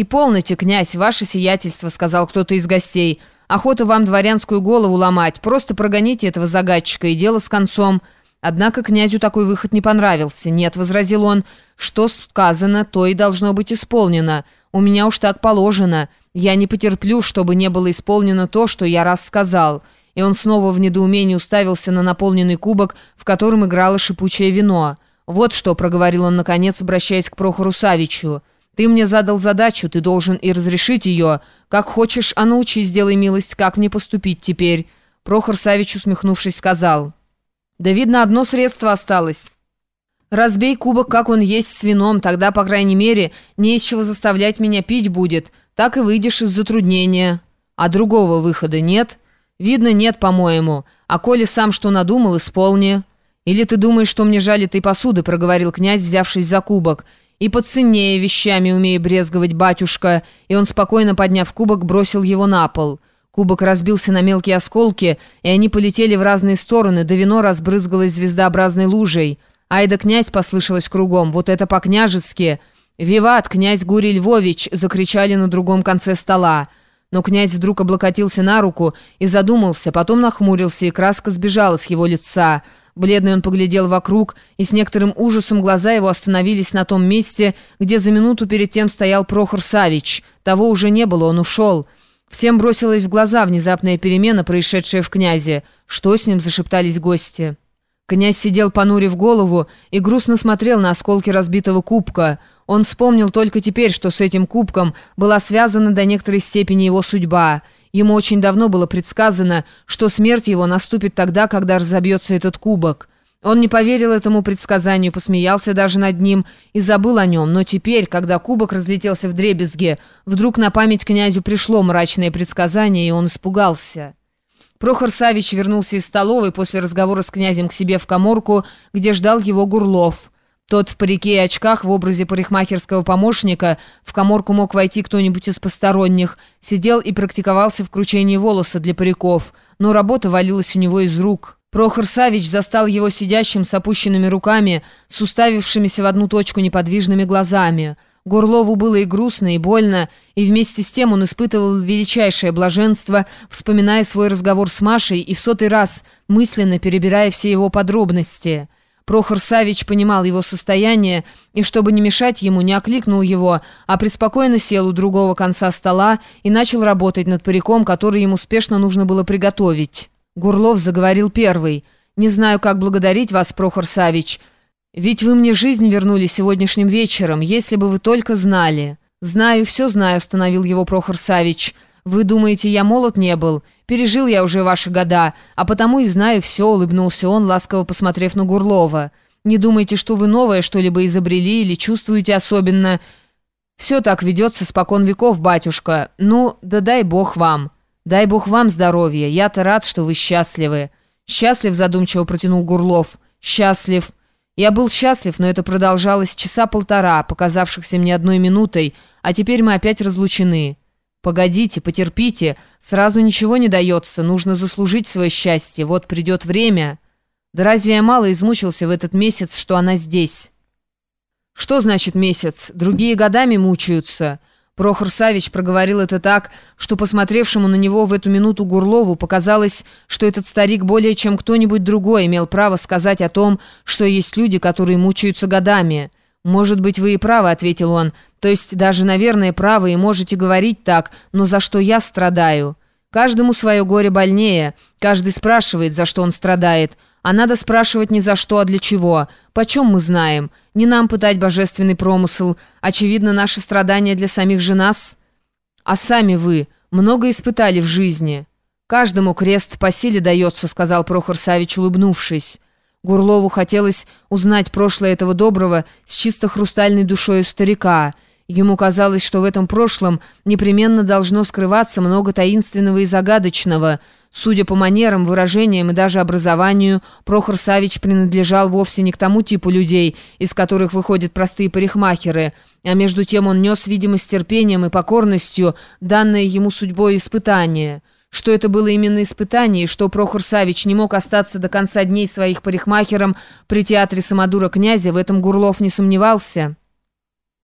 «И полноте, князь, ваше сиятельство», — сказал кто-то из гостей. «Охота вам дворянскую голову ломать. Просто прогоните этого загадчика, и дело с концом». Однако князю такой выход не понравился. «Нет», — возразил он, — «что сказано, то и должно быть исполнено. У меня уж так положено. Я не потерплю, чтобы не было исполнено то, что я раз сказал». И он снова в недоумении уставился на наполненный кубок, в котором играло шипучее вино. «Вот что», — проговорил он наконец, обращаясь к Прохору Савичу. «Ты мне задал задачу, ты должен и разрешить ее. Как хочешь, а научи, сделай милость, как мне поступить теперь». Прохор Савич, усмехнувшись, сказал. «Да видно, одно средство осталось». «Разбей кубок, как он есть, с вином, тогда, по крайней мере, не из чего заставлять меня пить будет. Так и выйдешь из затруднения. А другого выхода нет?» «Видно, нет, по-моему. А коли сам что надумал, исполни». «Или ты думаешь, что мне жаль этой посуды?» — проговорил князь, взявшись за кубок. «И поценнее вещами умею брезговать, батюшка». И он, спокойно подняв кубок, бросил его на пол. Кубок разбился на мелкие осколки, и они полетели в разные стороны, да вино разбрызгалось звездообразной лужей. «Айда, князь!» — послышалось кругом. «Вот это по-княжески!» «Виват, князь Гурий Львович!» — закричали на другом конце стола. Но князь вдруг облокотился на руку и задумался, потом нахмурился, и краска сбежала с его лица — Бледный он поглядел вокруг, и с некоторым ужасом глаза его остановились на том месте, где за минуту перед тем стоял Прохор Савич. Того уже не было, он ушел. Всем бросилась в глаза внезапная перемена, происшедшая в князе. Что с ним, зашептались гости. Князь сидел понурив голову и грустно смотрел на осколки разбитого кубка. Он вспомнил только теперь, что с этим кубком была связана до некоторой степени его судьба — Ему очень давно было предсказано, что смерть его наступит тогда, когда разобьется этот кубок. Он не поверил этому предсказанию, посмеялся даже над ним и забыл о нем. Но теперь, когда кубок разлетелся в дребезге, вдруг на память князю пришло мрачное предсказание, и он испугался. Прохор Савич вернулся из столовой после разговора с князем к себе в коморку, где ждал его Гурлов. Тот в парике и очках в образе парикмахерского помощника, в коморку мог войти кто-нибудь из посторонних, сидел и практиковался в кручении волоса для париков, но работа валилась у него из рук. Прохор Савич застал его сидящим с опущенными руками, с уставившимися в одну точку неподвижными глазами. Горлову было и грустно, и больно, и вместе с тем он испытывал величайшее блаженство, вспоминая свой разговор с Машей и сотый раз мысленно перебирая все его подробности – Прохор Савич понимал его состояние и, чтобы не мешать ему, не окликнул его, а преспокойно сел у другого конца стола и начал работать над париком, который ему спешно нужно было приготовить. Гурлов заговорил первый. «Не знаю, как благодарить вас, Прохор Савич, ведь вы мне жизнь вернули сегодняшним вечером, если бы вы только знали». «Знаю, все знаю», — остановил его Прохор Савич. «Вы думаете, я молод не был? Пережил я уже ваши года, а потому и знаю все», — улыбнулся он, ласково посмотрев на Гурлова. «Не думайте, что вы новое что-либо изобрели или чувствуете особенно...» «Все так ведется спокон веков, батюшка. Ну, да дай бог вам. Дай бог вам здоровья. Я-то рад, что вы счастливы». «Счастлив», — задумчиво протянул Гурлов. «Счастлив». Я был счастлив, но это продолжалось часа полтора, показавшихся мне одной минутой, а теперь мы опять разлучены». «Погодите, потерпите, сразу ничего не дается, нужно заслужить свое счастье, вот придет время». «Да разве я мало измучился в этот месяц, что она здесь?» «Что значит месяц? Другие годами мучаются». Прохор Савич проговорил это так, что посмотревшему на него в эту минуту Гурлову показалось, что этот старик более чем кто-нибудь другой имел право сказать о том, что есть люди, которые мучаются годами. «Может быть, вы и правы», — ответил он. «То есть даже, наверное, правы и можете говорить так, но за что я страдаю? Каждому свое горе больнее. Каждый спрашивает, за что он страдает. А надо спрашивать не за что, а для чего. Почем мы знаем? Не нам пытать божественный промысл. Очевидно, наши страдания для самих же нас. А сами вы много испытали в жизни». «Каждому крест по силе дается», — сказал Прохор Савич, улыбнувшись. Гурлову хотелось узнать прошлое этого доброго с чисто хрустальной душою старика. Ему казалось, что в этом прошлом непременно должно скрываться много таинственного и загадочного. Судя по манерам, выражениям и даже образованию, Прохор Савич принадлежал вовсе не к тому типу людей, из которых выходят простые парикмахеры, а между тем он нес, видимо, с терпением и покорностью данное ему судьбой испытание». Что это было именно испытание, и что Прохор Савич не мог остаться до конца дней своих парикмахером при театре Самодура князя, в этом Гурлов не сомневался.